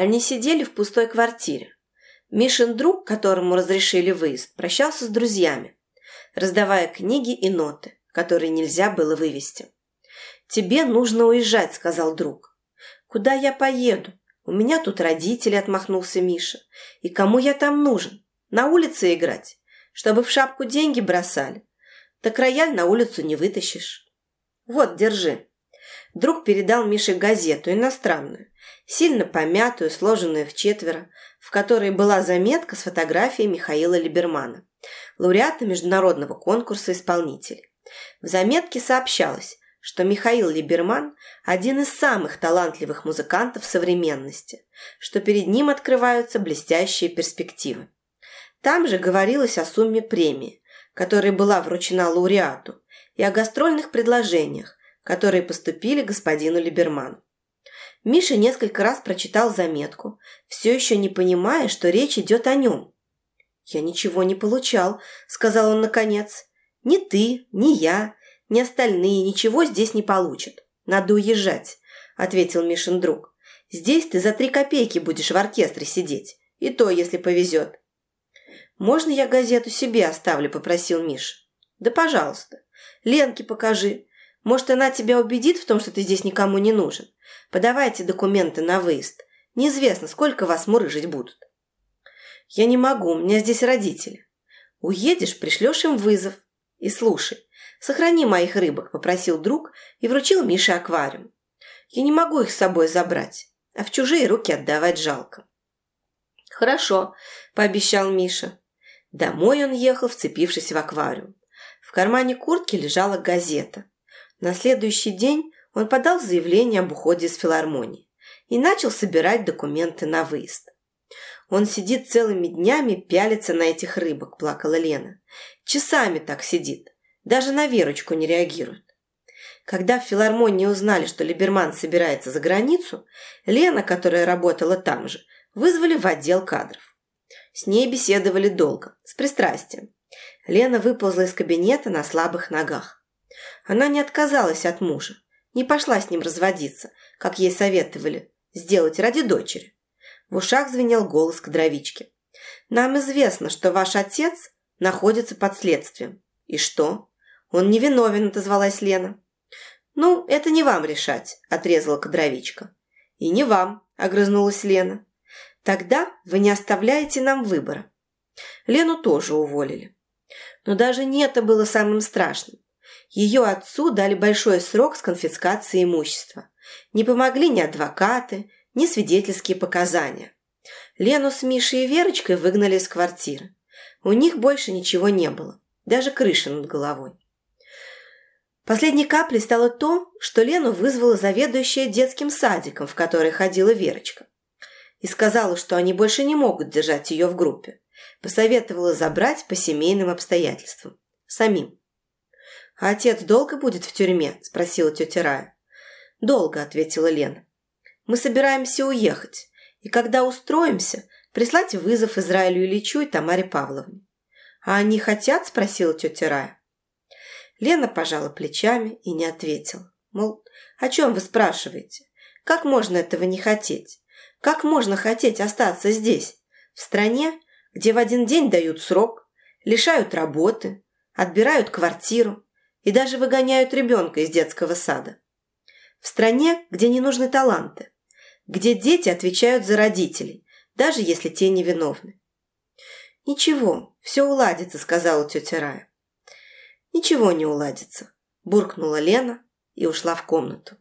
Они сидели в пустой квартире. Мишин друг, которому разрешили выезд, прощался с друзьями, раздавая книги и ноты, которые нельзя было вывести. «Тебе нужно уезжать», — сказал друг. «Куда я поеду? У меня тут родители», — отмахнулся Миша. «И кому я там нужен? На улице играть? Чтобы в шапку деньги бросали? Так рояль на улицу не вытащишь». «Вот, держи». Друг передал Мише газету, иностранную, сильно помятую, сложенную в четверо, в которой была заметка с фотографией Михаила Либермана, лауреата международного конкурса исполнителей. В заметке сообщалось, что Михаил Либерман – один из самых талантливых музыкантов современности, что перед ним открываются блестящие перспективы. Там же говорилось о сумме премии, которая была вручена лауреату, и о гастрольных предложениях, которые поступили господину Либерману. Миша несколько раз прочитал заметку, все еще не понимая, что речь идет о нем. «Я ничего не получал», — сказал он наконец. «Ни ты, ни я, ни остальные ничего здесь не получат. Надо уезжать», — ответил Мишин друг. «Здесь ты за три копейки будешь в оркестре сидеть. И то, если повезет». «Можно я газету себе оставлю?» – попросил Миша. «Да пожалуйста. Ленке покажи. Может, она тебя убедит в том, что ты здесь никому не нужен. Подавайте документы на выезд. Неизвестно, сколько вас мурыжить будут». «Я не могу, у меня здесь родители». «Уедешь, пришлешь им вызов. И слушай, сохрани моих рыбок», – попросил друг и вручил Мише аквариум. «Я не могу их с собой забрать, а в чужие руки отдавать жалко». «Хорошо», – пообещал Миша. Домой он ехал, вцепившись в аквариум. В кармане куртки лежала газета. На следующий день он подал заявление об уходе из филармонии и начал собирать документы на выезд. «Он сидит целыми днями, пялится на этих рыбок», – плакала Лена. «Часами так сидит. Даже на Верочку не реагирует». Когда в филармонии узнали, что Либерман собирается за границу, Лена, которая работала там же, вызвали в отдел кадров. С ней беседовали долго, с пристрастием. Лена выползла из кабинета на слабых ногах. Она не отказалась от мужа, не пошла с ним разводиться, как ей советовали, сделать ради дочери. В ушах звенел голос кадровички. «Нам известно, что ваш отец находится под следствием». «И что?» «Он невиновен», – отозвалась Лена. «Ну, это не вам решать», – отрезала кадровичка. «И не вам», – огрызнулась Лена. Тогда вы не оставляете нам выбора. Лену тоже уволили. Но даже не это было самым страшным. Ее отцу дали большой срок с конфискацией имущества. Не помогли ни адвокаты, ни свидетельские показания. Лену с Мишей и Верочкой выгнали из квартиры. У них больше ничего не было, даже крыши над головой. Последней каплей стало то, что Лену вызвала заведующая детским садиком, в который ходила Верочка и сказала, что они больше не могут держать ее в группе. Посоветовала забрать по семейным обстоятельствам. Самим. «А отец долго будет в тюрьме?» – спросила тетя Рая. «Долго», – ответила Лена. «Мы собираемся уехать, и когда устроимся, прислать вызов Израилю Ильичу и Тамаре Павловне». «А они хотят?» – спросила тетя Рая. Лена пожала плечами и не ответила. Мол, о чем вы спрашиваете? Как можно этого не хотеть? Как можно хотеть остаться здесь, в стране, где в один день дают срок, лишают работы, отбирают квартиру и даже выгоняют ребенка из детского сада? В стране, где не нужны таланты, где дети отвечают за родителей, даже если те невиновны. «Ничего, все уладится», — сказала тетя Рая. «Ничего не уладится», — буркнула Лена и ушла в комнату.